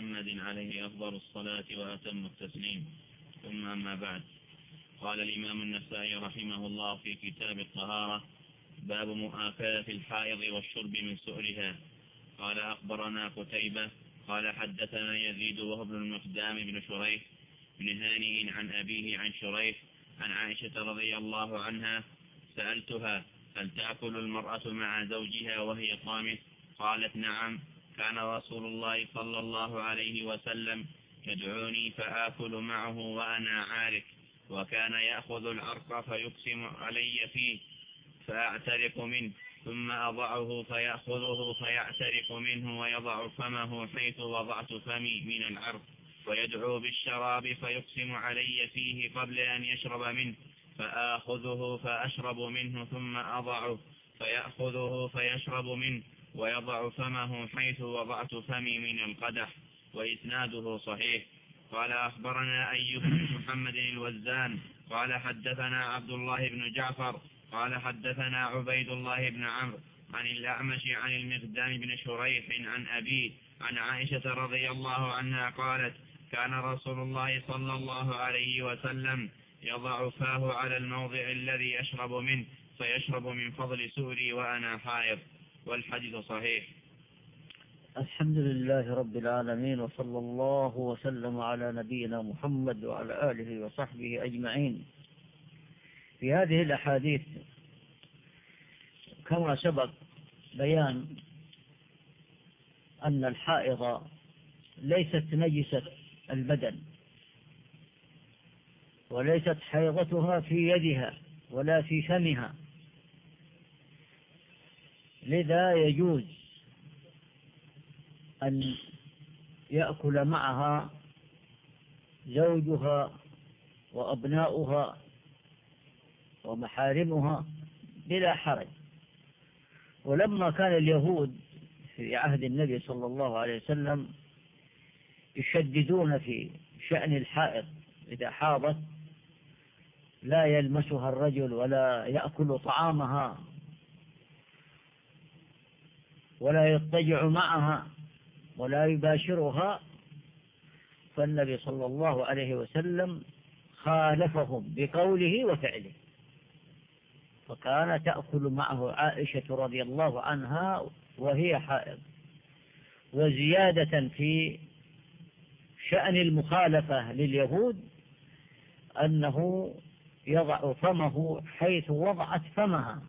محمد عليه أفضل الصلاة وأتم التسليم. ثم أما بعد. قال الإمام النسائي رحمه الله في كتاب الطهارة باب مؤاكلة الحائض والشرب من سؤلها قال أخبرنا قتيبة قال حدثنا يزيد وهو ابن المقدام بن شريح بن هانئ عن أبيه عن شريح عن عائشة رضي الله عنها سألتها هل تأكل المرأة مع زوجها وهي قامت؟ قالت نعم. كان رسول الله صلى الله عليه وسلم يدعوني فآكل معه وأنا عارك وكان يأخذ العرق فيقسم علي فيه فأعترق منه ثم أضعه فيأخذه فيعترق منه ويضع فمه حيث وضعت فمي من العرق ويدعو بالشراب فيقسم علي فيه قبل أن يشرب منه فآخذه فأشرب منه ثم أضعه فيأخذه فيشرب منه ويضع فمه حيث وضعت فمي من القدح وإسناده صحيح. قال أخبرنا أيوب بن محمد الوزان قال حدثنا عبد الله بن جعفر قال حدثنا عبيد الله بن عمرو عن الأعمش عن المقدام بن شريح عن أبيه عن عائشة رضي الله عنها قالت كان رسول الله صلى الله عليه وسلم يضع فاه على الموضع الذي يشرب منه فيشرب من فضل سوري وأنا حائض. والحديث صحيح. الحمد لله رب العالمين وصلى الله وسلم على نبينا محمد وعلى آله وصحبه أجمعين. في هذه الأحاديث كما سبق بيان أن الحائض ليست نجسة البدن وليست حيضتها في يدها ولا في فمها. لذا يجوز أن يأكل معها زوجها وأبناؤها ومحارمها بلا حرج. ولما كان اليهود في عهد النبي صلى الله عليه وسلم يشددون في شأن الحائض إذا حاضت لا يلمسها الرجل ولا يأكل طعامها. ولا يضطجع معها ولا يباشرها فالنبي صلى الله عليه وسلم خالفهم بقوله وفعله. فكان تأكل معه عائشة رضي الله عنها وهي حائض. وزيادة في شأن المخالفة لليهود أنه يضع فمه حيث وضعت فمها.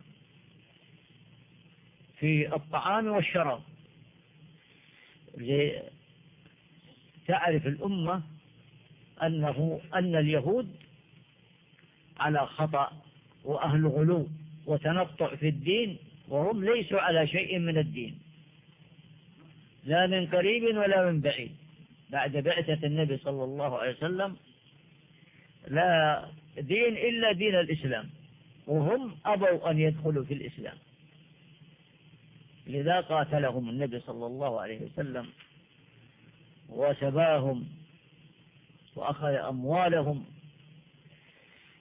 في الطعام والشراب. تعرف الأمة أنه أن اليهود على خطأ وأهل غلو وتنطع في الدين وهم ليسوا على شيء من الدين. لا من قريب ولا من بعيد. بعد بعثة النبي صلى الله عليه وسلم لا دين إلا دين الإسلام. وهم أبوا أن يدخلوا في الإسلام. لذا قاتلهم النبي صلى الله عليه وسلم وسباهم وأخذ أموالهم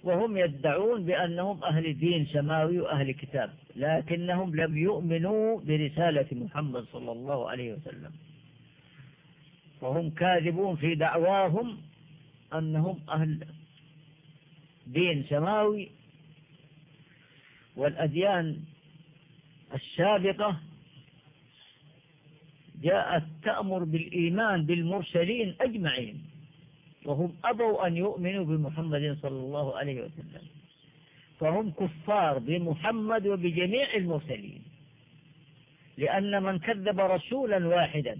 وهم يدعون بأنهم أهل دين سماوي وأهل كتاب لكنهم لم يؤمنوا برسالة محمد صلى الله عليه وسلم. وهم كاذبون في دعواهم أنهم أهل دين سماوي. والأديان السابقة جاءت تأمر بالإيمان بالمرسلين أجمعين وهم أبوا أن يؤمنوا بمحمد صلى الله عليه وسلم. فهم كفار بمحمد وبجميع المرسلين. لأن من كذب رسولا واحدا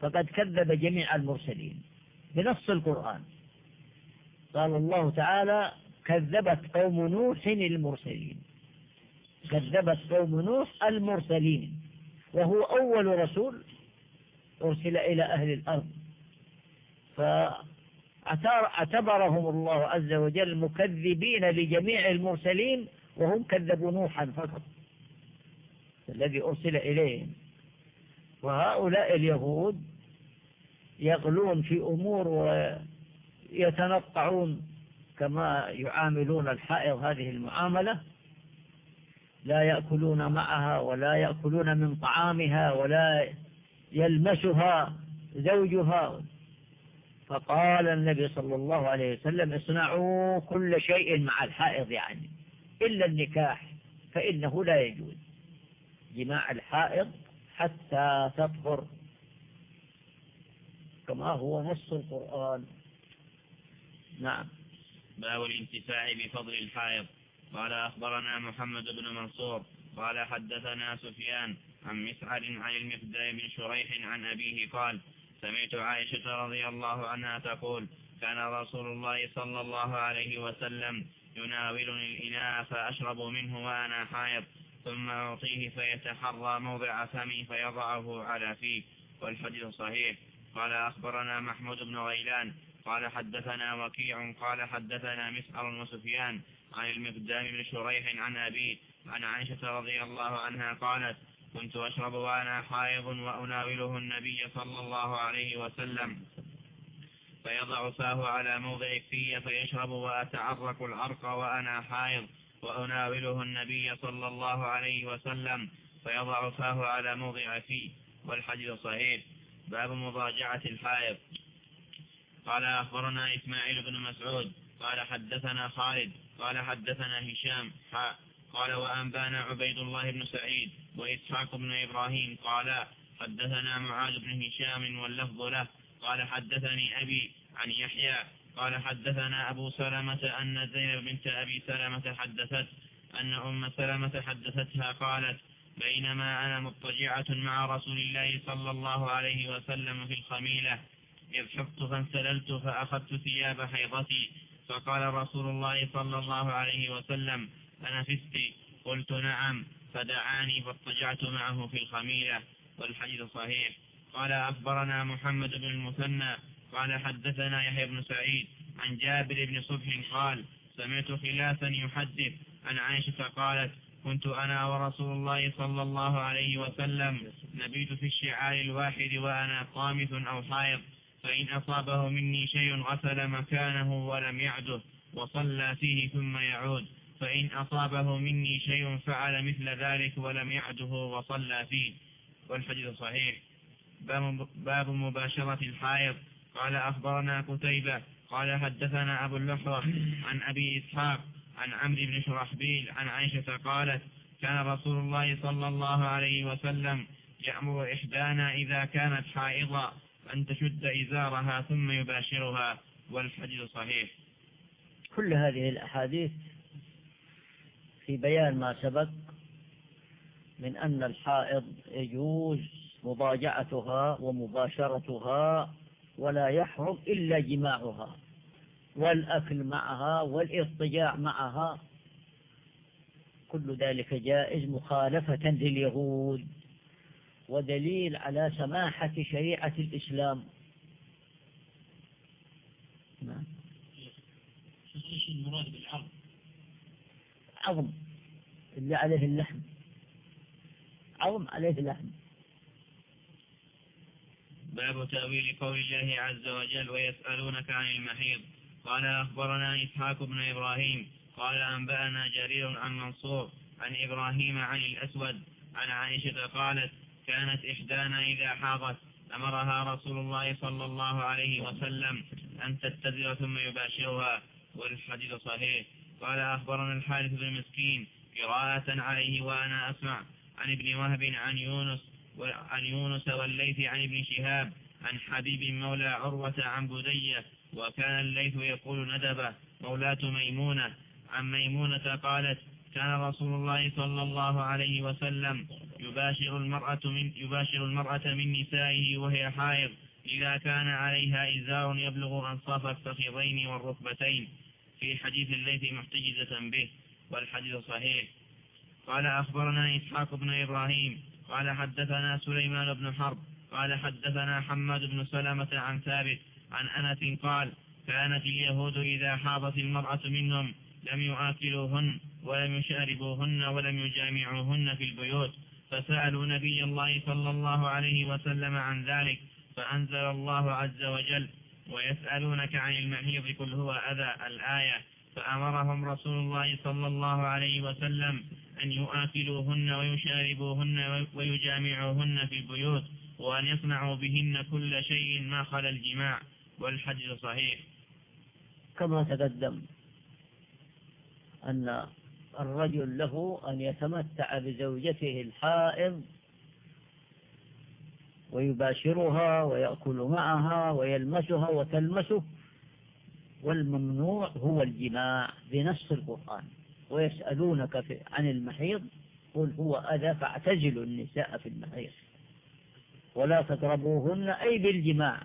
فقد كذب جميع المرسلين. بنص القرآن. قال الله تعالى كذبت قوم نوح المرسلين. كذبت قوم نوح المرسلين. وهو أول رسول أرسل إلى أهل الأرض. فاعتبرهم الله عز وجل مكذبين لجميع المرسلين وهم كذبوا نوحا فقط الذي أرسل إليهم. وهؤلاء اليهود يغلون في أمور ويتنطعون كما يعاملون الحائض هذه المعاملة. لا يأكلون معها ولا يأكلون من طعامها ولا يلمسها زوجها. فقال النبي صلى الله عليه وسلم اصنعوا كل شيء مع الحائض يعني إلا النكاح فإنه لا يجوز. جماع الحائض حتى تطهر كما هو نص القرآن. نعم. باب الانتفاع بفضل الحائض. قال أخبرنا محمد بن منصور قال حدثنا سفيان عن مسعر عن المقدام بن شريح عن أبيه قال سمعت عائشة رضي الله عنها تقول كان رسول الله صلى الله عليه وسلم يناولني الإناء فأشرب منه وأنا حائض ثم أعطيه فيتحرى موضع فمي فيضعه على فيه والحديث صحيح. قال أخبرنا محمود بن غيلان قال حدثنا وكيع قال حدثنا مسعر وسفيان عن المقدام بن شريح عن أبيه عن عائشة رضي الله عنها قالت كنت أشرب وأنا حائض وأناوله النبي صلى الله عليه وسلم. فيضع فاه على موضع في فيشرب وأتعرك العرق وأنا حائض وأناوله النبي صلى الله عليه وسلم. فيضع فاه على موضع فيه والحديث صحيح. باب مضاجعة الحائض. قال أخبرنا إسماعيل بن مسعود قال حدثنا خالد قال حدثنا هشام قال وأنبانا عبيد الله بن سعيد وإسحاق بن إبراهيم قال حدثنا معاذ بن هشام واللفظ له قال حدثني أبي عن يحيى قال حدثنا أبو سلمة أن زينب بنت أبي سلمة حدثت أن أم سلمة حدثتها قالت بينما أنا مضطجعة مع رسول الله صلى الله عليه وسلم في الخميلة إذ حفت فانسللت فأخذت ثياب حيضتي فقال رسول الله صلى الله عليه وسلم أنفست قلت نعم. فدعاني فاضطجعت معه في الخميلة والحديث صحيح. قال أخبرنا محمد بن المثنى. قال حدثنا يحيى بن سعيد عن جابر بن صبح قال سمعت خلافا يحدث عن عائشة قالت كنت أنا ورسول الله صلى الله عليه وسلم نبيت في الشعار الواحد وأنا قامث أو حائض. فإن أصابه مني شيء غسل مكانه ولم يعده وصلى فيه ثم يعود. فإن أصابه مني شيء فعل مثل ذلك ولم يعده وصلى فيه. والحديث صحيح. باب مباشرة الحائض. قال أخبرنا كتيبة قال حدثنا أبو اللحظة عن أبي إسحاق عن عمرو بن شرحبيل عن عائشة قالت كان رسول الله صلى الله عليه وسلم يأمر إحدانا إذا كانت حائضة أن تشد إزارها ثم يباشرها والحديث صحيح. كل هذه الأحاديث في بيان ما سبق من أن الحائض يجوز مضاجعتها ومباشرتها ولا يحرم إلا جماعها والأكل معها والإضطجاع معها. كل ذلك جائز مخالفة لليهود. ودليل على سماحة شريعة الإسلام. نعم. إيش المراد بالعظم عظم. اللي عليه اللحم. عظم عليه لحم باب تأويل قول الله عز وجل ويسألونك عن المحيض. قال أخبرنا إسحاق بن إبراهيم. قال أنبأنا جرير عن منصور عن إبراهيم عن الأسود. عن عائشة قالت كانت إحدانا إذا حاضت أمرها رسول الله صلى الله عليه وسلم أن تتذر ثم يباشرها والحديث صحيح. قال أخبرنا الحارث بن مسكين قراءة عليه وأنا أسمع عن ابن وهب عن يونس عن يونس والليث عن ابن شهاب عن حبيب مولى عروة عن بدية وكان الليث يقول ندبة مولاة ميمونة. عن ميمونة قالت كان رسول الله صلى الله عليه وسلم يباشر المرأة من, يباشر المرأة من نسائه وهي حائض. إذا كان عليها إزار يبلغ أنصاف الفخذين والركبتين. في حديث الليث محتجزة به والحديث صحيح. قال أخبرنا إسحاق بن إبراهيم قال حدثنا سليمان بن حرب قال حدثنا حماد بن سلمة عن ثابت عن أنس قال كانت اليهود إذا حاضت المرأة منهم لم يآكلوهن ولم يشاربوهن ولم يجامعوهن في البيوت. فسألوا نبي الله صلى الله عليه وسلم عن ذلك فأنزل الله عز وجل ويسألونك عن المحيض قل هو أذى الآية فأمرهم رسول الله صلى الله عليه وسلم أن يؤكلوهن ويشاربوهن ويجامعوهن في البيوت وأن يصنعوا بهن كل شيء ما خلا الجماع والحديث صحيح. كما تقدم أن الرجل له أن يتمتع بزوجته الحائض ويباشرها ويأكل معها ويلمسها وتلمسه والممنوع هو الجماع بنص القرآن. ويسألونك عن المحيض قل هو أذى فاعتزلوا النساء في المحيض. ولا تقربوهن أي بالجماع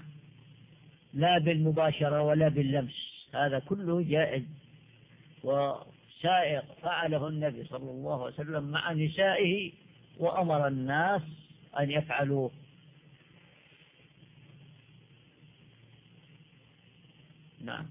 لا بالمباشرة ولا باللمس. هذا كله جائز. وسائق فعله النبي صلى الله عليه وسلم مع نسائه وأمر الناس أن يفعلوه. نعم.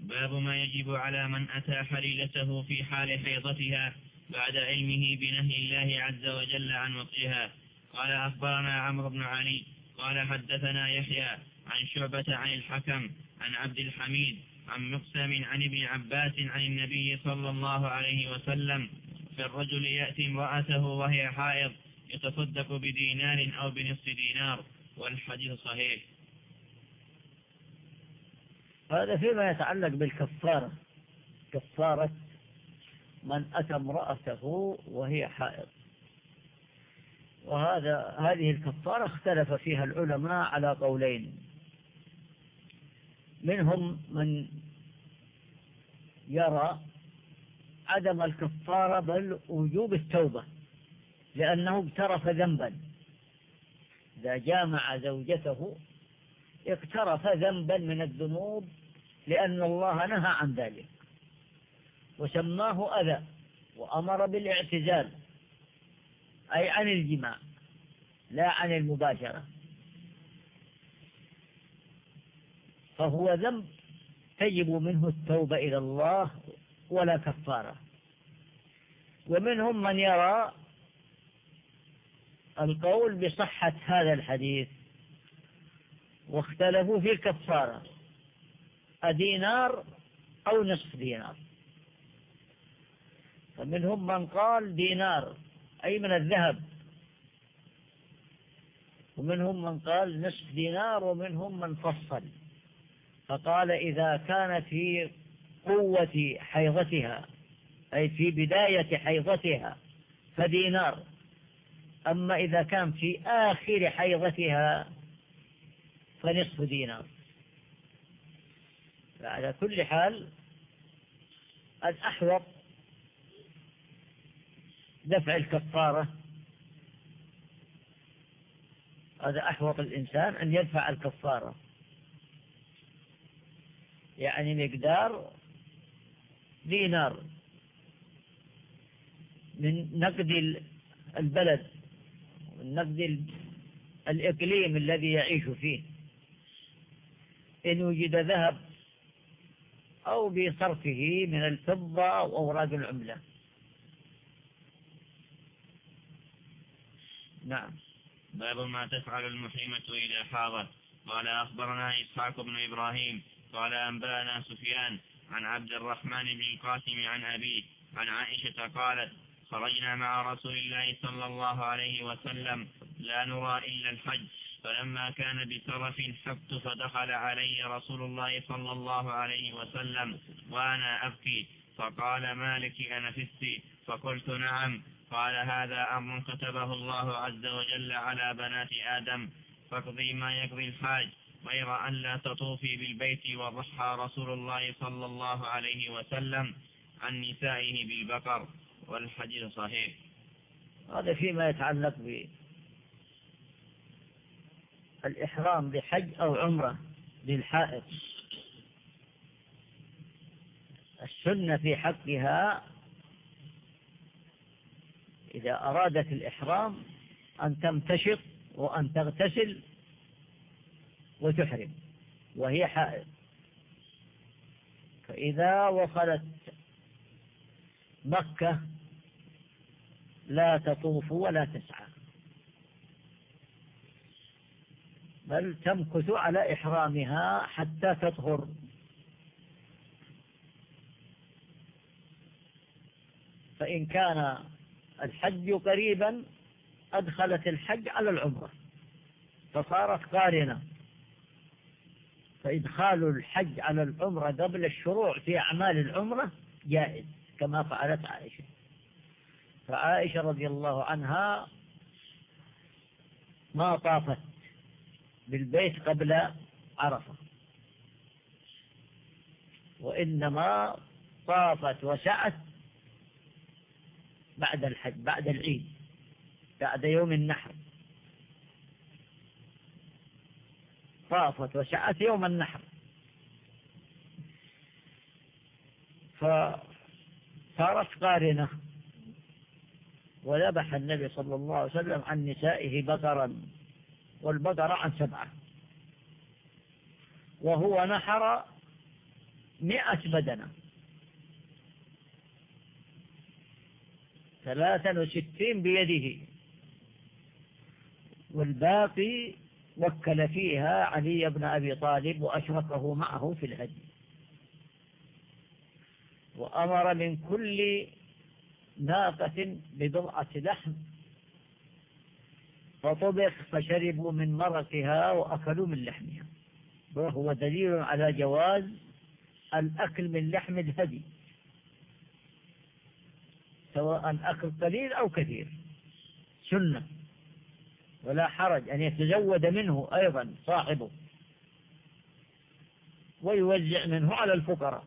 باب ما يجب على من أتى حليلته في حال حيضتها بعد علمه بنهي الله عز وجل عن وطئها قال أخبرنا عمرو بن علي قال حدثنا يحيى عن شعبة عن الحكم عن عبد الحميد عن مقسم عن ابن عباس عن النبي صلى الله عليه وسلم في الرجل يأتي امرأته وهي حائض يتصدق بدينار أو بنصف دينار والحديث صحيح. هذا فيما يتعلق بالكفارة. كفارة من أتى امرأته وهي حائض. وهذا هذه الكفارة اختلف فيها العلماء على قولين. منهم من يرى عدم الكفارة بل وجوب التوبة لأنه اقترف ذنبا. إذا جامع زوجته اقترف ذنبا من الذنوب لأن الله نهى عن ذلك. وسماه أذى وأمر بالاعتزال أي عن الجماع لا عن المباشرة. فهو ذنب. تجب منه التوبة إلى الله ولا كفارة. ومنهم من يرى القول بصحة هذا الحديث. واختلفوا في الكفارة. أدينار أو نصف دينار. فمنهم من قال دينار أي من الذهب. ومنهم من قال نصف دينار ومنهم من فصل. فقال إذا كان في قوة حيضتها أي في بداية حيضتها فدينار. أما إذا كان في آخر حيضتها فنصف دينار. فعلى كل حال الأحوط دفع الكفارة. هذا أحوط الإنسان أن يدفع الكفارة. يعني مقدار دينار من نقد البلد من نقد الإقليم الذي يعيش فيه. إن وجد ذهب أو بصرفه من الفضة أو العملة. نعم. باب ما تفعل المحرمة إذا حاضت قال أخبرنا إسحاق بن إبراهيم قال أنبأنا سفيان عن عبد الرحمن بن القاسم عن أبيه عن عائشة قالت خرجنا مع رسول الله صلى الله عليه وسلم لا نرى إلا الحج فلما كان بسرف حفت فدخل علي رسول الله صلى الله عليه وسلم وأنا أبكي فقال ما لك أنفستي فقلت نعم. قال هذا أمر كتبه الله عز وجل على بنات آدم فاقضي ما يقضي الحاج. غير أن لا تطوفي بالبيت وضحى رسول الله صلى الله عليه وسلم عن نسائه بالبقر والحديث صحيح. هذا فيما يتعلق بالإحرام بحج أو عمرة للحائط السنة في حقها إذا أرادت الإحرام أن تمتشط وأن تغتسل وتحرم وهي حائض. فإذا وصلت مكة لا تطوف ولا تسعى بل تمكث على إحرامها حتى تطهر. فإن كان الحج قريبا أدخلت الحج على العمرة فصارت قارنة. فإدخال الحج على العمرة قبل الشروع في أعمال العمرة جائز كما فعلت عائشة. فعائشة رضي الله عنها ما طافت بالبيت قبل عرفة. وإنما طافت وسعت بعد الحج بعد العيد بعد يوم النحر. طافت وسعت يوم النحر. فصارت قارنة. وذبح النبي صلى الله عليه وسلم عن نسائه بقرا والبقرة عن سبعة. وهو نحر مئة بدنة. ثلاثا وستين بيده. والباقي وكل فيها علي بن أبي طالب وأشركه معه في الهدي. وأمر من كل ناقة بضرعة لحم. فطبخ فشربوا من مرقها وأكلوا من لحمها. وهو دليل على جواز الأكل من لحم الهدي. سواء أكل قليل أو كثير. سنة. ولا حرج أن يتزود منه أيضا صاحبه ويوزع منه على الفقراء.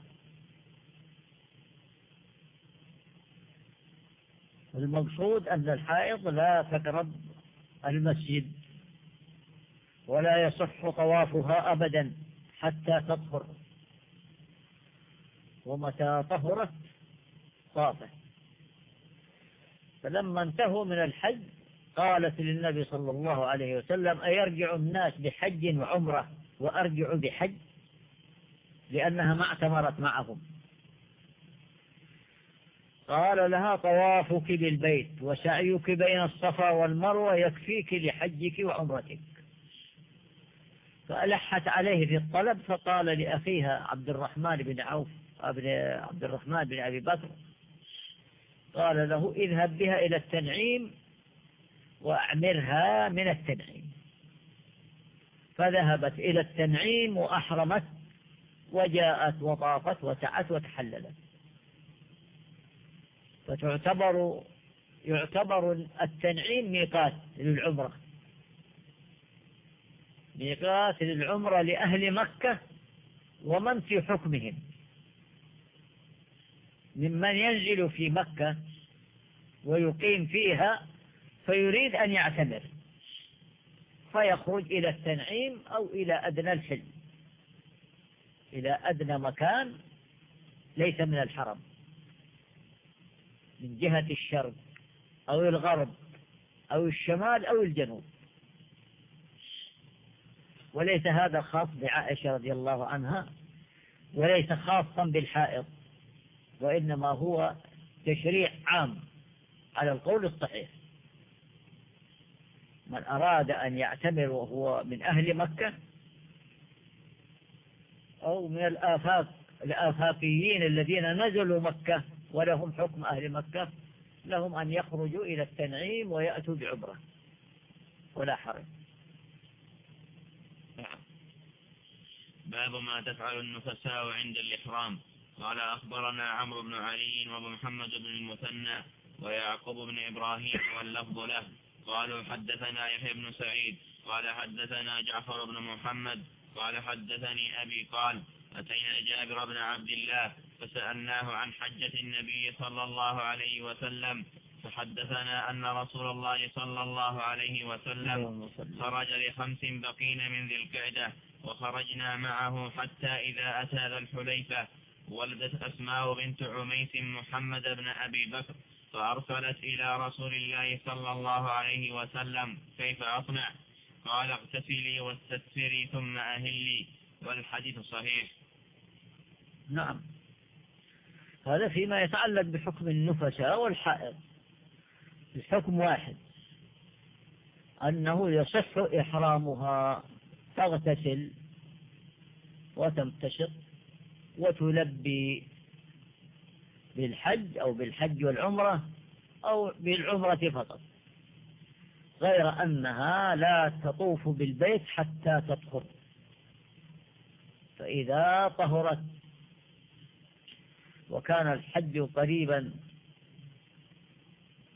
المقصود أن الحائض لا تقرب المسجد ولا يصح طوافها أبدا حتى تطهر. ومتى طهرت؟ طافت. فلما انتهوا من الحج قالت للنبي صلى الله عليه وسلم أيرجع الناس بحج وعمرة وأرجع بحج؟ لأنها ما اعتمرت معهم. قال لها طوافك بالبيت وسعيك بين الصفا والمروة يكفيك لحجك وعمرتك. فألحت عليه في الطلب فقال لأخيها عبد الرحمن بن عوف ابن عبد الرحمن بن أبي بكر قال له اذهب بها إلى التنعيم وأعمرها من التنعيم. فذهبت إلى التنعيم وأحرمت وجاءت وطافت وسعت وتحللت. فتعتبر يعتبر التنعيم ميقات للعمرة. ميقات للعمرة لأهل مكة ومن في حكمهم. ممن ينزل في مكة ويقيم فيها فيريد أن يعتمر فيخرج إلى التنعيم أو إلى أدنى الحلم. إلى أدنى مكان ليس من الحرم. من جهة الشرق أو الغرب أو الشمال أو الجنوب. وليس هذا خاص بعائشة رضي الله عنها وليس خاصا بالحائض وإنما هو تشريع عام على القول الصحيح. من أراد أن يعتمر وهو من أهل مكة أو من الآفاق الآفاقيين الذين نزلوا مكة ولهم حكم أهل مكة لهم أن يخرجوا إلى التنعيم ويأتوا بعبرة ولا حرج. نعم. باب ما تفعل النفساء عند الإحرام. قال أخبرنا عمرو بن علي ومحمد بن المثنى ويعقوب بن إبراهيم واللفظ له. قالوا حدثنا يحيى بن سعيد قال حدثنا جعفر بن محمد قال حدثني أبي قال أتينا جابر بن عبد الله فسألناه عن حجة النبي صلى الله عليه وسلم فحدثنا أن رسول الله صلى الله عليه وسلم خرج لخمس بقين من ذي القعدة وخرجنا معه حتى إذا أتى ذا الحليفة ولدت أسماء بنت عميس محمد بن أبي بكر. فأرسلت إلى رسول الله صلى الله عليه وسلم كيف أصنع؟ قال اغتسلي واستسفري ثم أهلي. والحديث صحيح. نعم. هذا فيما يتعلق بحكم النفساء والحائض. الحكم واحد. أنه يصح إحرامها تغتسل وتمتشط وتلبي بالحج أو بالحج والعمرة أو بالعمرة فقط. غير أنها لا تطوف بالبيت حتى تطهر. فإذا طهرت وكان الحج قريبا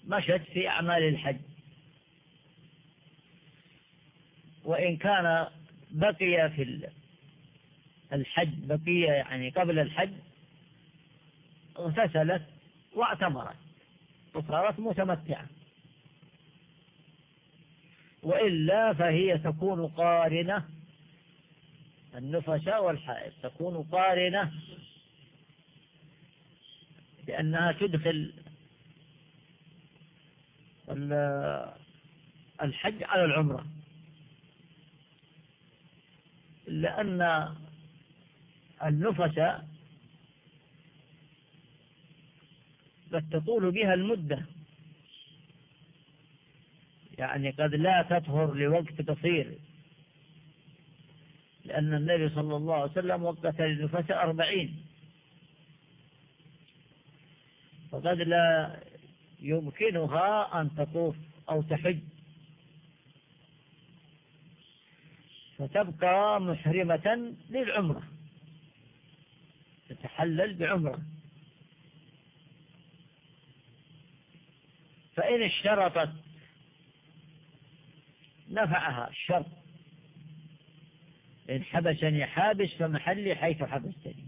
مشت في أعمال الحج. وإن كان بقي في الحج بقي يعني قبل الحج اغتسلت واعتمرت وصارت متمتعة. وإلا فهي تكون قارنة النفساء والحائض تكون قارنة لأنها تدخل الحج على العمرة. لأن النفس قد تطول بها المدة. يعني قد لا تطهر لوقت قصير. لأن النبي صلى الله عليه وسلم وقت للنفس أربعين. فقد لا يمكنها أن تطوف أو تحج. فتبقى محرمة للعمرة. تتحلل بعمرة. فإن اشترطت نفعها الشرط إن حبسني حابس فمحلي حيث حبستني.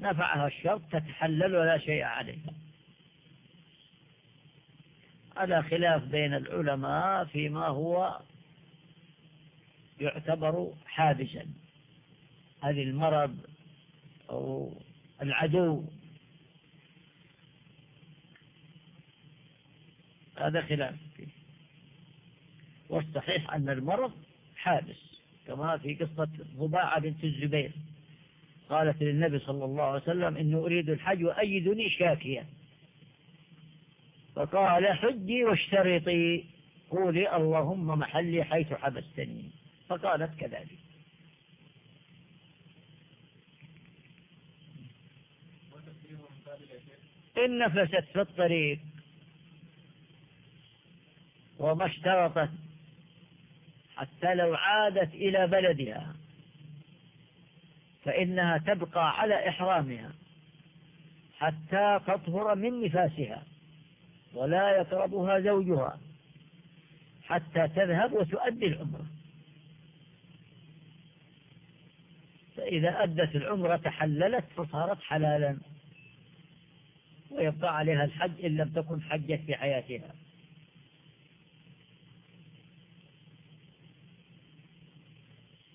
نفعها الشرط تتحلل ولا شيء عليها على خلاف بين العلماء فيما هو يعتبر حابسا. هذه المرض أو العدو هذا خلاف فيه. والصحيح أن المرض حابس كما في قصة ضباعة بنت الزبير. قالت للنبي صلى الله عليه وسلم إني أريد الحج وأيدني شاكيا فقال حجي واشترطي. قولي اللهم محلي حيث حبستني. فقالت كذلك. إن نفست في الطريق. وما اشترطت حتى لو عادت إلى بلدها فإنها تبقى على إحرامها حتى تطهر من نفاسها ولا يقربها زوجها حتى تذهب وتؤدي العمرة. فإذا أدت العمرة تحللت فصارت حلالا ويبقى عليها الحج إن لم تكن حجت في حياتها.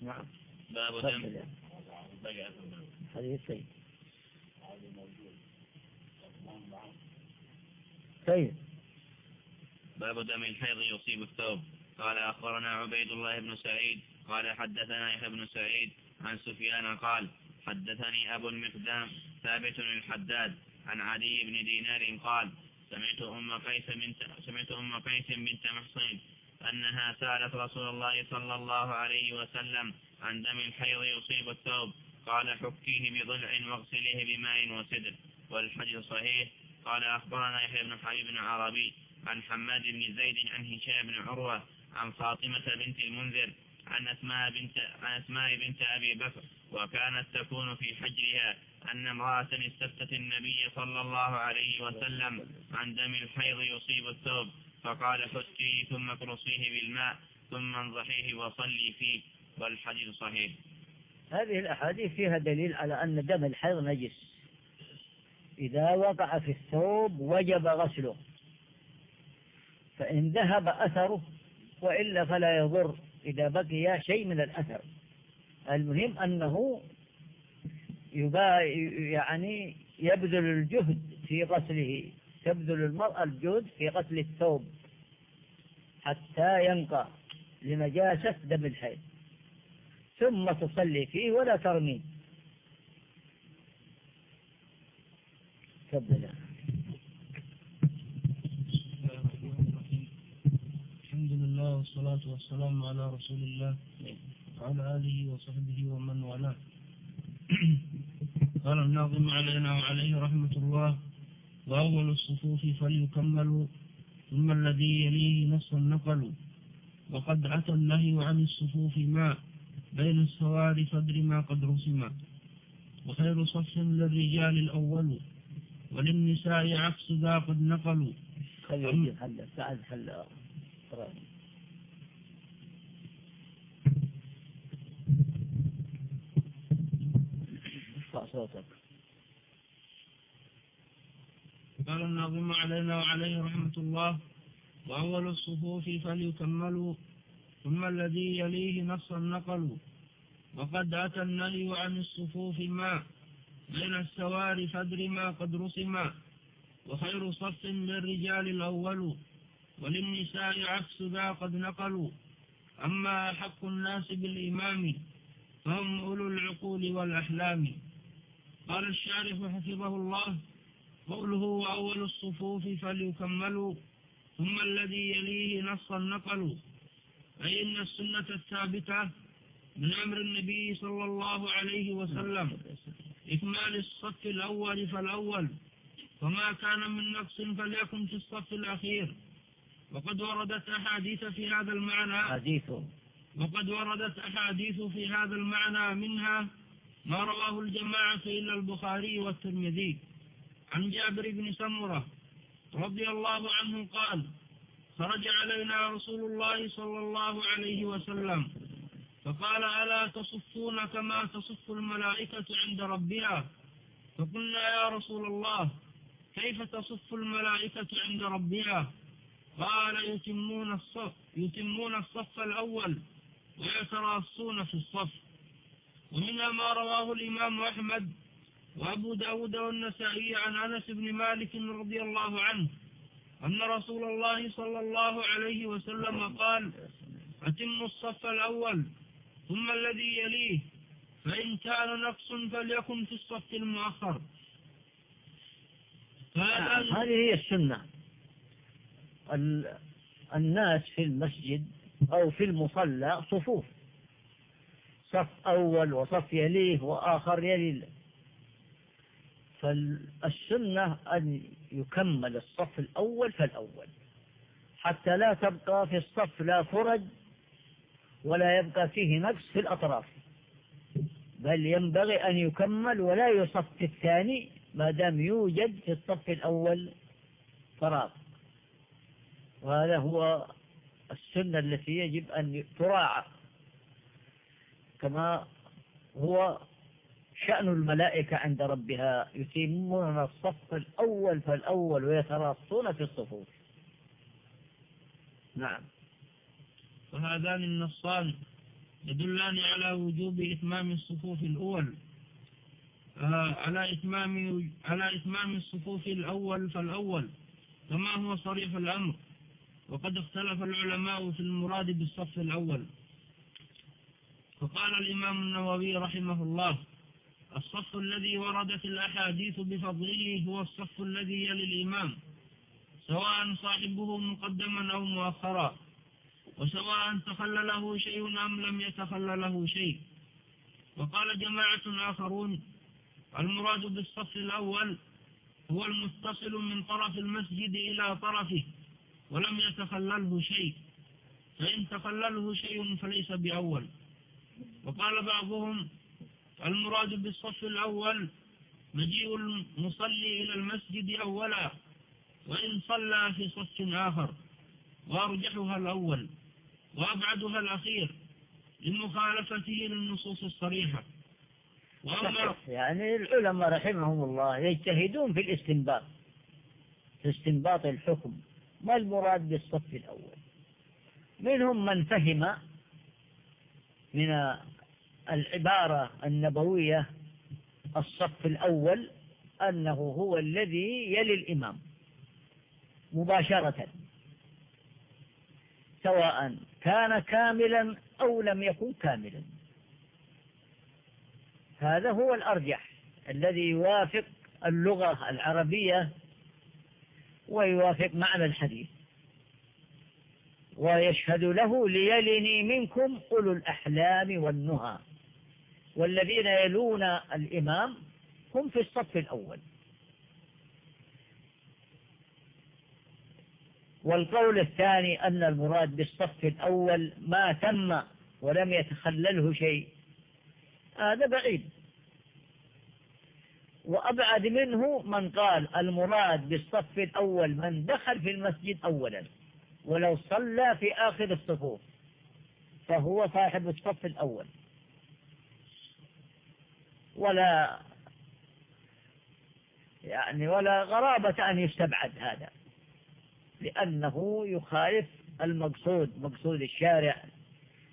نعم. باب دم. حديث سيد. طيب. باب دم الحيض يصيب الثوب. قال أخبرنا عبيد الله بن سعيد. قال حدثنا يحيى بن سعيد عن سفيان قال حدثني أبو المقدام ثابت الحداد عن علي بن دينار قال سمعت أم قيس بنت سمعت أم قيس بنت محصن أنها سألت رسول الله صلى الله عليه وسلم عن دم الحيض يصيب الثوب. قال حكيه بضلع واغسليه بماء وسدر. والحديث صحيح. قال أخبرنا يحيى بن حبيب بن عربي عن حماد بن زيد عن هشام بن عروة عن فاطمة بنت المنذر عن أسماء بنت, عن أسماء بنت أبي بكر. وكانت تكون في حجرها أن امرأة استفتت النبي صلى الله عليه وسلم عن دم الحيض يصيب الثوب. فقال حسيه ثم اقرصيه بالماء ثم انضحيه وصلي فيه. والحديث صحيح. هذه الأحاديث فيها دليل على أن دم الحيض نجس. إذا وقع في الثوب وجب غسله. فإن ذهب أثره وإلا فلا يضر إذا بقي شيء من الأثر. المهم أنه يعني يبذل الجهد في غسله. تبذل المرأة الجهد في غسل الثوب حتى ينقى لنجاسة دم الحيض. ثم تصلي فيه ولا ترميه تفضل. الحمد لله والصلاة والسلام على رسول الله وعلى آله وصحبه ومن والاه. قال الناظم علينا وعليه رحمة الله وأول الصفوف فليكملوا ثم الذي يليه نص النقل. وقد أتى النهي عن الصفوف ما بين السوار فدر ما قد رسم. وخير صف للرجال الأول وللنساء عكس ذا قد نقلوا خليه هلا سعد صوتك. قال الناظم علينا وعليه رحمة الله وأول الصفوف فليكملوا ثم الذي يليه نص النقل. وقد أتى النهي عن الصفوف ما بين السوار فدر ما قد رسما وخير صف للرجال الأول وللنساء عكس ذا قد نقلوا أما حق الناس بالإمام فهم أولو العقول والأحلام. قال الشارح حفظه الله قوله أول الصفوف فليكملوا ثم الذي يليه نص النقل. أي إن السنة الثابتة من أمر النبي صلى الله عليه وسلم إكمال الصف الأول فالأول. وما كان من نقص فليكن في الصف الأخير. وقد وردت أحاديث في هذا المعنى. حديث. وقد وردت أحاديث في هذا المعنى منها ما رواه الجماعة إلا البخاري والترمذي. عن جابر بن سمرة رضي الله عنه قال خرج علينا رسول الله صلى الله عليه وسلم فقال ألا تصفون كما تصف الملائكة عند ربها؟ فقلنا يا رسول الله كيف تصف الملائكة عند ربها؟ قال يتمون الصف يتمون الصف الأول ويتراصون في الصف. ومنها ما رواه الإمام أحمد وأبو داود والنسائي عن أنس بن مالك رضي الله عنه أن رسول الله صلى الله عليه وسلم قال أتموا الصف الأول ثم الذي يليه فإن كان نقص فليكن في الصف المؤخر. هذه هي السنة. الناس في المسجد أو في المصلى صفوف. صف أول وصف يليه وآخر يليه. فالسنة أن يكمل الصف الأول فالأول حتى لا تبقى في الصف لا فرج ولا يبقى فيه نقص في الأطراف. بل ينبغي أن يكمل ولا يصف الثاني ما دام يوجد في الصف الأول فراغ. وهذا هو السنة التي يجب أن تراعى. كما هو شأن الملائكة عند ربها يتمون الصف الأول فالأول ويتراصون في الصفوف. نعم. وهذان النصان يدلان على وجوب إتمام الصفوف الأول. آه، على إتمام على إتمام الصفوف الأول فالأول كما هو صريح الأمر وقد اختلف العلماء في المراد بالصف الأول. فقال الإمام النووي رحمه الله الصف الذي وردت الأحاديث بفضله هو الصف الذي يلي الإمام سواء صاحبه مقدما أو مؤخرا وسواء تخلله شيء أم لم يتخلله شيء. وقال جماعة آخرون المراد بالصف الأول هو المتصل من طرف المسجد إلى طرفه ولم يتخلله شيء. فإن تخلله شيء فليس بأول. وقال بعضهم المراد بالصف الأول مجيء المصلي إلى المسجد أولا وإن صلى في صف آخر وأرجحها الأول وأبعدها الأخير لمخالفته للنصوص الصريحة. يعني العلماء رحمهم الله يجتهدون في الاستنباط في استنباط الحكم. ما المراد بالصف الأول؟ منهم من فهم من العبارة النبوية الصف الأول أنه هو الذي يلي الإمام مباشرة سواء كان كاملا أو لم يكن كاملا. هذا هو الأرجح الذي يوافق اللغة العربية ويوافق معنى الحديث. ويشهد له ليلني منكم أولو الأحلام والنهى. والذين يلون الإمام هم في الصف الأول. والقول الثاني أن المراد بالصف الأول ما تم ولم يتخلله شيء. هذا بعيد. وأبعد منه من قال المراد بالصف الأول من دخل في المسجد أولا ولو صلى في آخر الصفوف فهو صاحب الصف الأول. ولا يعني ولا غرابة أن يستبعد هذا لأنه يخالف المقصود مقصود الشارع.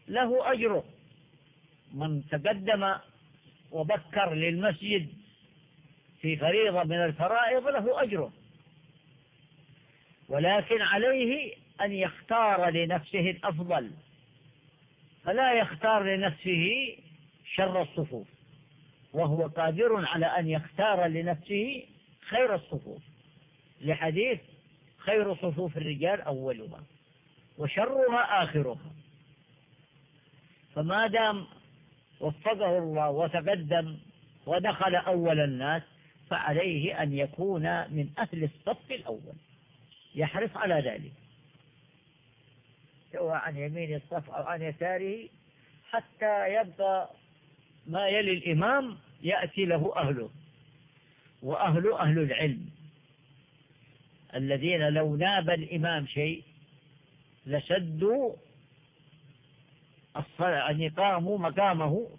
له أجره. من تقدم وبكر للمسجد في فريضة من الفرائض له أجره. ولكن عليه أن يختار لنفسه الأفضل. فلا يختار لنفسه شر الصفوف. وهو قادر على أن يختار لنفسه خير الصفوف. لحديث خير صفوف الرجال أولها وشرها آخرها. فما دام وفقه الله وتقدم ودخل أول الناس فعليه أن يكون من أهل الصف الأول. يحرص على ذلك. سواء عن يمين الصف أو عن يساره حتى يبقى ما يلي الإمام يأتي له أهله وأهل أهل العلم. الذين لو ناب الإمام شيء لسدوا الصلاة يعني قاموا مقامه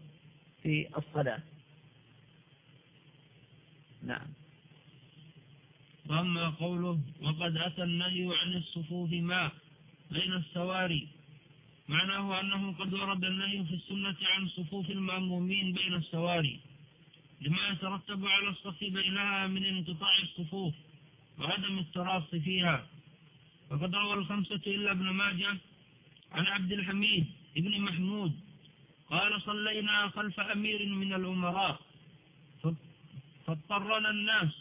في الصلاة. نعم. وأما قوله وقد أتى النهي عن الصفوف ما بين السواري معناه أنه قد ورد النهي في السنة عن صفوف المأمومين بين السواري لما يترتب على الصف بينها من انقطاع الصفوف وعدم التراص فيها. وقد روى الخمسة إلا ابن ماجه عن عبد الحميد ابن محمود قال صلينا خلف أمير من الأمراء فاضطرنا الناس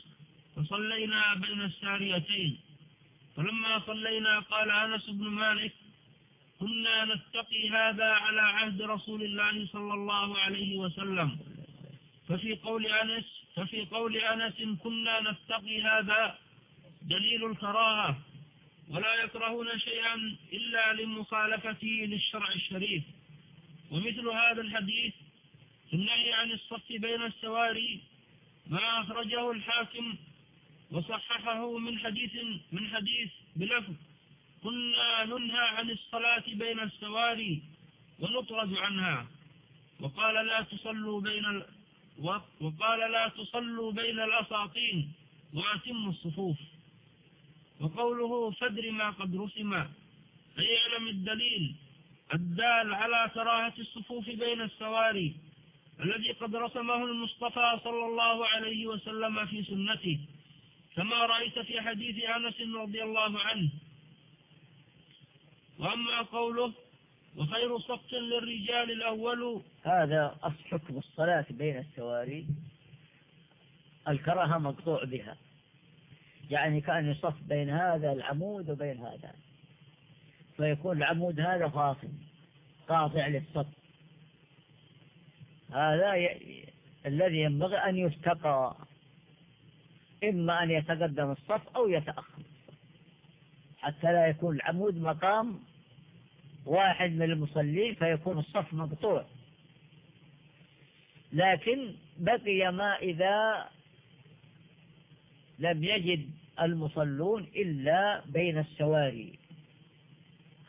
فصلينا بين الساريتين. فلما صلينا قال أنس بن مالك كنا نتقي هذا على عهد رسول الله صلى الله عليه وسلم. ففي قول أنس ففي قول أنس كنا نتقي هذا دليل الكراهة. ولا يكرهون شيئا إلا لمخالفته للشرع الشريف. ومثل هذا الحديث في النهي عن الصف بين السواري ما أخرجه الحاكم وصححه من حديث من حديث بلفظ. كنا ننهى عن الصلاة بين السواري ونطرد عنها. وقال لا تصلوا بين ال... وقال لا تصلوا بين الأساطين وأتموا الصفوف. وقوله فدر ما قد رسم. أي اعلم الدليل الدال على كراهة الصفوف بين السواري الذي قد رسمه المصطفى صلى الله عليه وسلم في سنته. كما رأيت في حديث أنس رضي الله عنه وأما قوله وخير صف للرجال الأول. هذا حكم الصلاة بين السواري. الكراهة مقطوع بها. يعني كأن يصف بين هذا العمود وبين هذا. فيكون العمود هذا فاصل قاطع للصف. هذا ي... الذي ينبغي أن يستقى. إما أن يتقدم الصف أو يتأخر حتى لا يكون العمود مقام واحد من المصلين فيكون الصف مقطوع. لكن بقي ما إذا لم يجد المصلون إلا بين السواري.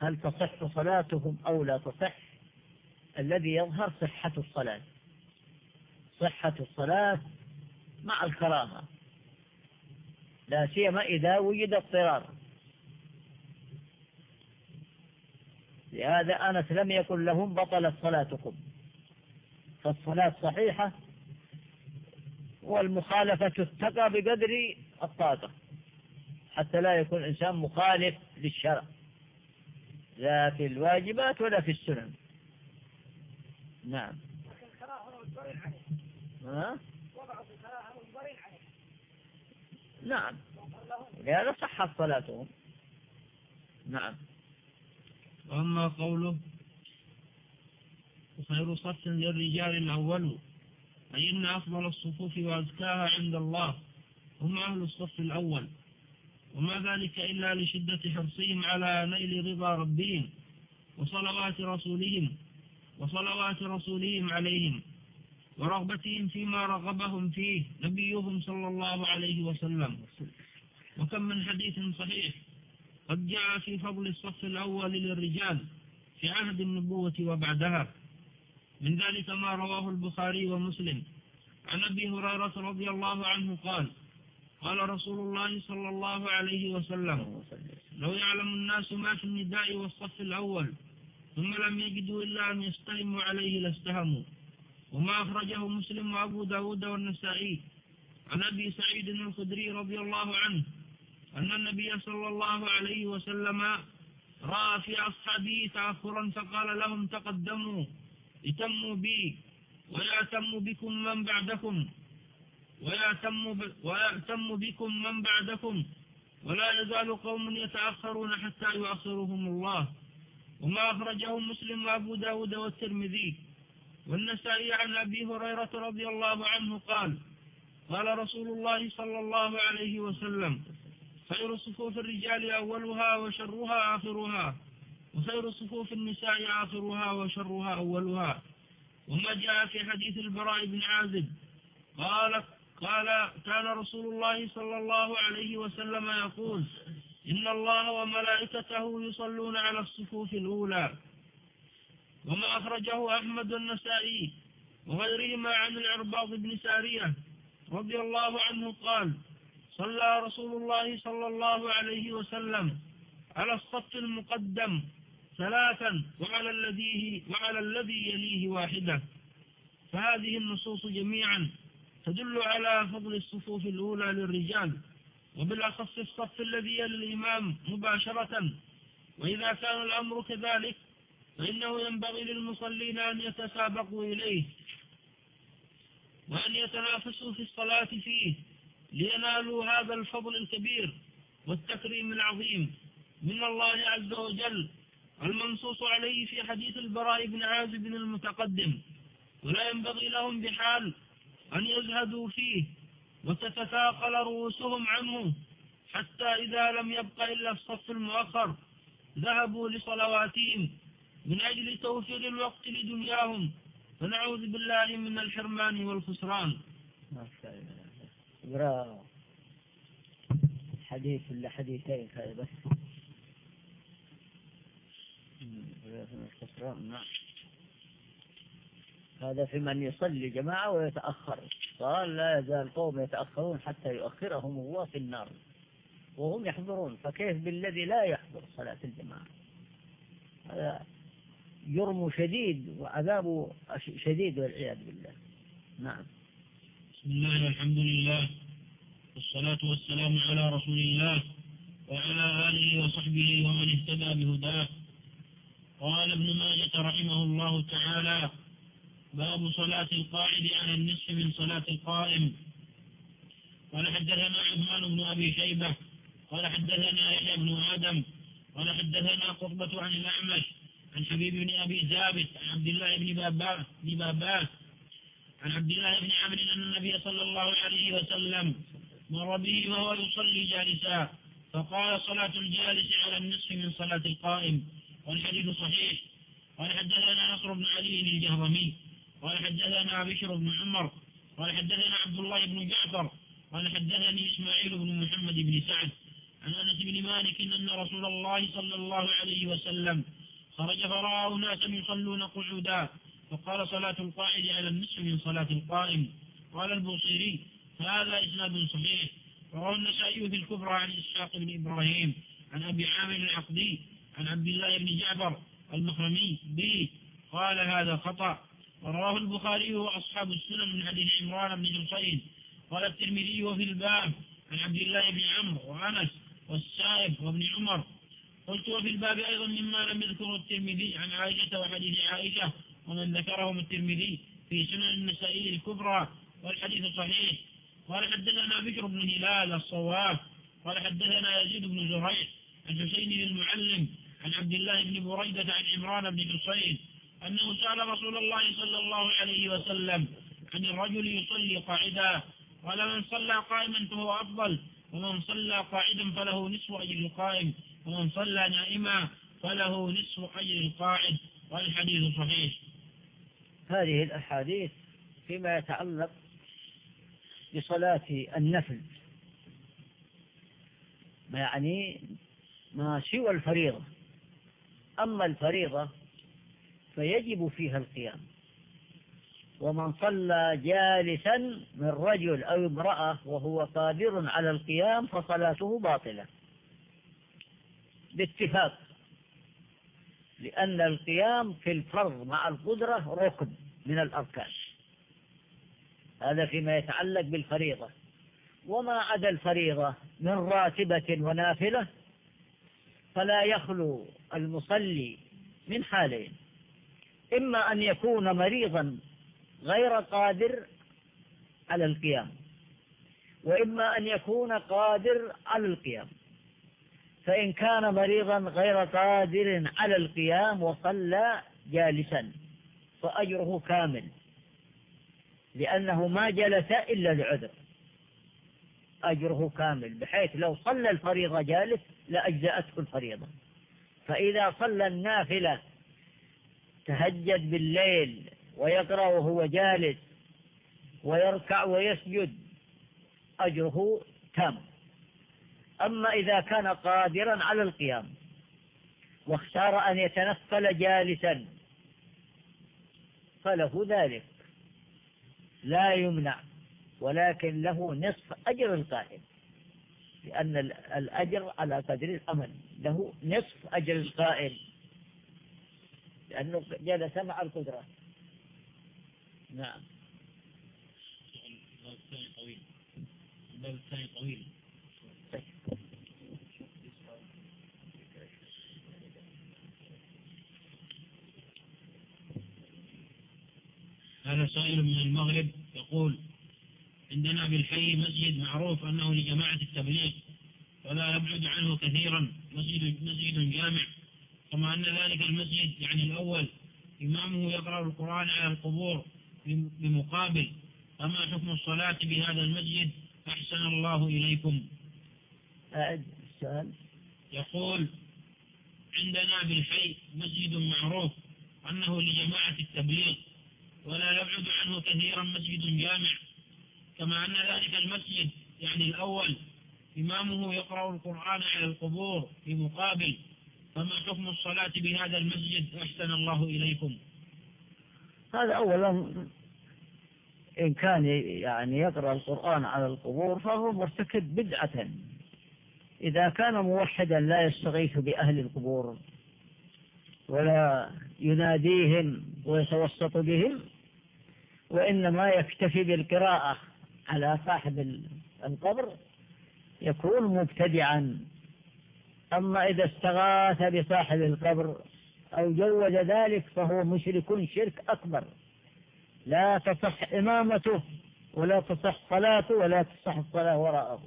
هل تصح صلاتهم أو لا تصح؟ الذي يظهر صحة الصلاة. صحة الصلاة مع الكراهة لا سيما إذا وجد اضطرار. لهذا أنس لم يكن لهم بطلت صلاتكم فالصلاة صحيحة والمخالفة تتقى بقدر الطاقة حتى لا يكون الإنسان مخالف للشرع لا في الواجبات ولا في السنن. نعم. ها؟ نعم. لهذا صحت صلاتهم نعم. وأما قوله وخير صف للرجال الأول أي إن أفضل الصفوف وأزكاها عند الله هم أهل الصف الأول. وما ذلك إلا لشدة حرصهم على نيل رضا ربهم وصلوات رسولهم وصلوات رسولهم عليهم ورغبتهم فيما رغبهم فيه نبيهم صلى الله عليه وسلم. وكم من حديث صحيح قد جاء في فضل الصف الأول للرجال في عهد النبوة وبعدها. من ذلك ما رواه البخاري ومسلم. عن أبي هريرة رضي الله عنه قال قال رسول الله صلى الله عليه وسلم لو يعلم الناس ما في النداء والصف الأول ثم لم يجدوا إلا أن يستهموا عليه لاستهموا. وما أخرجه مسلم وأبو داود والنسائي. عن أبي سعيد الخدري رضي الله عنه أن النبي صلى الله عليه وسلم رأى في أصحابه تأخرا فقال لهم تقدموا اتموا بي ويأتم بكم من بعدكم ويأتم, ويأتم بكم من بعدكم ولا يزال قوم يتأخرون حتى يؤخرهم الله. وما أخرجه مسلم وأبو داود والترمذي. والنسائي عن أبي هريرة رضي الله عنه قال قال رسول الله صلى الله عليه وسلم خير صفوف الرجال أولها وشرها آخرها وخير صفوف النساء آخرها وشرها أولها. وما جاء في حديث البراء بن عازب قال قال كان رسول الله صلى الله عليه وسلم يقول إن الله وملائكته يصلون على الصفوف الأولى. وما أخرجه أحمد النسائي وغيرهما عن العرباض بن سارية رضي الله عنه قال صلى رسول الله صلى الله عليه وسلم على الصف المقدم ثلاثا وعلى الذي وعلى الذي يليه واحدة. فهذه النصوص جميعا تدل على فضل الصفوف الأولى للرجال وبالأخص الصف الذي يلي الإمام مباشرة. وإذا كان الأمر كذلك فإنه ينبغي للمصلين أن يتسابقوا إليه وأن يتنافسوا في الصلاة فيه. لينالوا هذا الفضل الكبير والتكريم العظيم من الله عز وجل المنصوص عليه في حديث البراء بن عازب المتقدم. ولا ينبغي لهم بحال أن يزهدوا فيه وتتثاقل رؤوسهم عنه حتى إذا لم يبق إلا الصف المؤخر ذهبوا لصلواتهم من أجل توفير الوقت لدنياهم. فنعوذ بالله من الحرمان والخسران. اقرا حديث ولا حديثين هذا بس. هذا في من يصلي جماعة ويتأخر. قال لا يزال قوم يتأخرون حتى يؤخرهم الله في النار. وهم يحضرون. فكيف بالذي لا يحضر صلاة الجماعة؟ هذا جرم شديد وعذاب شديد والعياذ بالله. نعم. بسم الله والحمد لله والصلاة والسلام على رسول الله وعلى آله وصحبه ومن اهتدى بهداه. قال ابن ماجة رحمه الله تعالى باب صلاة القاعد على النصف من صلاة القائم. قال حدثنا عثمان بن أبي شيبة قال حدثنا يحيى بن آدم قال حدثنا قربة عن الأعمش عن حبيب بن أبي ثابت عن عبد الله بن باباس عن عبد الله بن عمرو أن النبي صلى الله عليه وسلم مر به وهو يصلي جالسا فقال صلاة الجالس على النصف من صلاة القائم والحديث صحيح. قال حدثنا نصر بن علي الجهضمي قال حدثنا بشر بن عمر قال حدثنا عبد الله بن جعفر قال حدثني إسماعيل بن محمد بن سعد. عن أنس بن مالك أن رسول الله صلى الله عليه وسلم خرج فرأى ناسا يصلون قعودا فقال صلاة القاعد على النصف من صلاة القائم قال البوصيري هذا إسناد صحيح. رواه النسائي في الكبرى عن إسحاق بن إبراهيم عن أبي عامر العقدي عن عبد الله بن جعفر المخرمي به قال هذا خطأ. ورواه البخاري وأصحاب السنن من حديث عمران بن حسين. قال الترمذي وفي الباب عن عبد الله بن عمرو وأنس والسائب وابن عمر. قلت وفي الباب أيضا مما لم يذكره الترمذي عن عائشة وحديث عائشة ومن ذكرهم الترمذي في سنن النسائي الكبرى والحديث صحيح. قال حدثنا بكر بن هلال الصواب قال حدثنا يزيد بن زهير عن حسين المعلم عن عبد الله بن بريدة عن عمران بن حسين أنه سأل رسول الله صلى الله عليه وسلم عن الرجل يصلي قاعدا قال من صلى قائما فهو أفضل ومن صلى قاعدا فله نصف أجر القائم ومن صلى نائما فله نصف أجر القاعد. والحديث صحيح. هذه الأحاديث فيما يتعلق بصلاة النفل يعني ما سوى الفريضة. أما الفريضة فيجب فيها القيام. ومن صلى جالسا من رجل أو امرأة وهو قادر على القيام فصلاته باطلة. باتفاق لأن القيام في الفرض مع القدرة ركن. من الأركان. هذا فيما يتعلق بالفريضة. وما عدا الفريضة من راتبة ونافلة فلا يخلو المصلي من حالين. إما أن يكون مريضا غير قادر على القيام وإما أن يكون قادر على القيام. فإن كان مريضا غير قادر على القيام وصلى جالسا. فأجره كامل لأنه ما جلس إلا لعذر. أجره كامل بحيث لو صلى الفريضة جالس لأجزأته الفريضة. فإذا صلى النافلة تهجد بالليل ويقرأ وهو جالس ويركع ويسجد أجره تام. أما إذا كان قادرا على القيام واختار أن يتنفل جالسا فله ذلك. لا يمنع ولكن له نصف أجر القائم لأن الأجر على قدر الأمل له نصف أجر القائم لأنه جلس مع القدرة. نعم. الثاني طويل. الثاني طويل. هذا سائل من المغرب يقول عندنا بالحي مسجد معروف أنه لجماعة التبليغ ولا يبعد عنه كثيرا. مسجد مسجد جامع. كما أن ذلك المسجد يعني الأول إمامه يقرأ القرآن على القبور بمقابل. فما حكم الصلاة بهذا المسجد؟ أحسن الله إليكم. أعد السؤال. يقول عندنا بالحي مسجد معروف أنه لجماعة التبليغ. ولا يبعد عنه كثيرا مسجد جامع. كما أن ذلك المسجد يعني الأول إمامه يقرأ القرآن على القبور في مقابل. فما حكم الصلاة بهذا المسجد؟ أحسن الله إليكم. هذا أولا إن كان يعني يقرأ القرآن على القبور فهو مرتكب بدعة. إذا كان موحدا لا يستغيث بأهل القبور. ولا يناديهم ويتوسط بهم وإنما يكتفي بالقراءة على صاحب القبر يكون مبتدعا. أما إذا استغاث بصاحب القبر أو جوز ذلك فهو مشرك شرك أكبر. لا تصح إمامته ولا تصح صلاته ولا تصح الصلاة وراءه.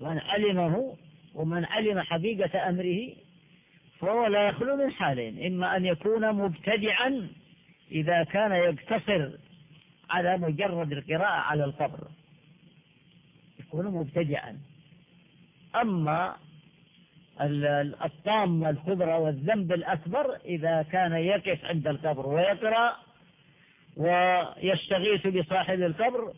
من علمه ومن علم حقيقة أمره فهو لا يخلو من حالين. إما أن يكون مبتدعا إذا كان يقتصر على مجرد القراءة على القبر. يكون مبتدعا. أما الطامة الكبرى والذنب الأكبر إذا كان يقف عند القبر ويقرأ ويستغيث بصاحب القبر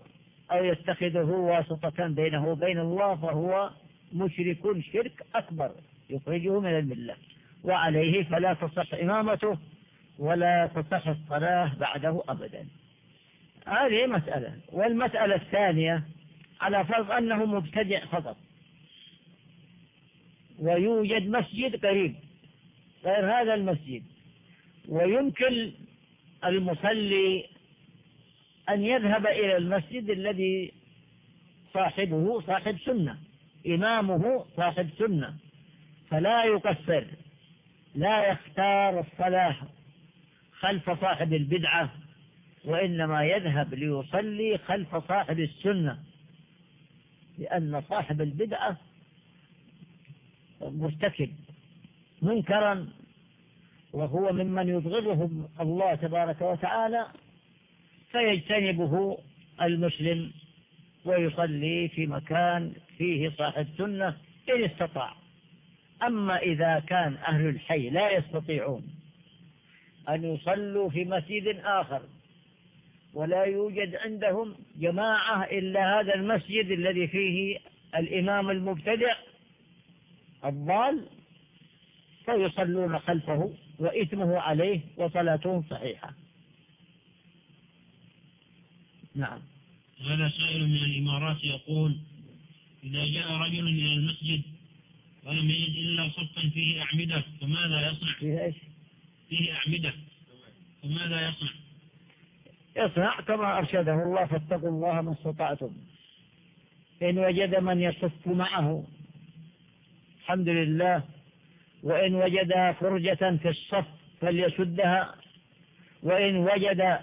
أو يتخذه واسطة بينه وبين الله فهو مشرك شرك أكبر يخرجه من الملة. وعليه فلا تصح إمامته ولا تصح الصلاة بعده أبدا. هذه مسألة. والمسألة الثانية على فرض أنه مبتدع فقط. ويوجد مسجد قريب غير هذا المسجد. ويمكن المصلي أن يذهب إلى المسجد الذي صاحبه صاحب سنة إمامه صاحب سنة فلا يقصر لا يختار الصلاة خلف صاحب البدعة وإنما يذهب ليصلي خلف صاحب السنة لأن صاحب البدعة مرتكب منكرا وهو ممن يبغضه الله تبارك وتعالى فيجتنبه المسلم ويصلي في مكان فيه صاحب سنة إن استطاع. أما إذا كان أهل الحي لا يستطيعون أن يصلوا في مسجد آخر ولا يوجد عندهم جماعة إلا هذا المسجد الذي فيه الإمام المبتدع الضال فيصلون خلفه وإثمه عليه وصلاتهم صحيحة. نعم. هذا سائل من الإمارات يقول إذا جاء رجل إلى المسجد ولم يجد إلا صفا فيه أعمدة فماذا يصنع؟ فيه إيش؟ فيه أعمدة فماذا يصنع؟ يصنع كما أرشده الله فاتقوا الله ما استطعتم إن وجد من يصف معه الحمد لله وإن وجد فرجة في الصف فليسدها وإن وجد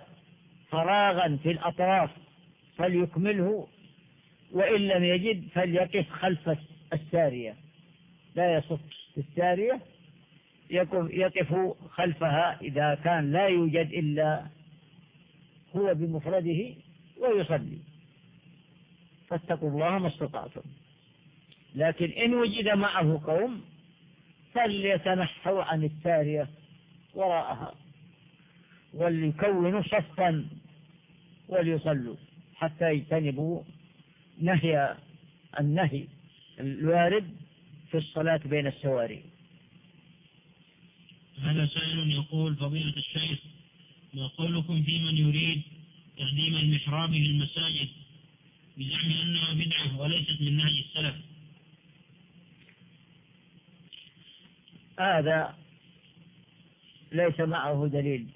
فراغا في الأطراف فليكمله وإن لم يجد فليقف خلف السارية لا يصف السارية يقف خلفها إذا كان لا يوجد إلا هو بمفرده ويصلي. فاتقوا الله ما استطعتم. لكن إن وجد معه قوم فليتنحوا عن السارية وراءها وليكونوا صفا وليصلوا حتى يجتنبوا نهي النهي الوارد في الصلاة بين السواري. هذا سائل يقول فضيلة الشيخ ما قولكم في من يريد تقديم المحراب في المساجد بزعم أنها بدعة وليست من نهج السلف؟ هذا ليس معه دليل.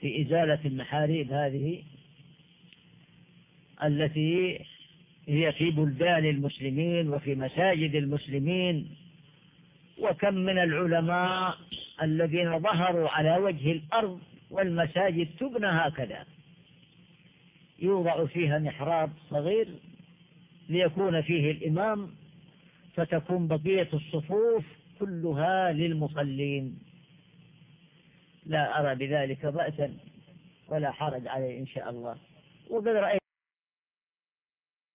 في إزالة المحاريب هذه التي هي في بلدان المسلمين وفي مساجد المسلمين. وكم من العلماء الذين ظهروا على وجه الأرض والمساجد تبنى هكذا. يوضع فيها محراب صغير ليكون فيه الإمام فتكون بقية الصفوف كلها للمصلين. لا أرى بذلك بأسا ولا حرج عليه إن شاء الله. وقد رأيت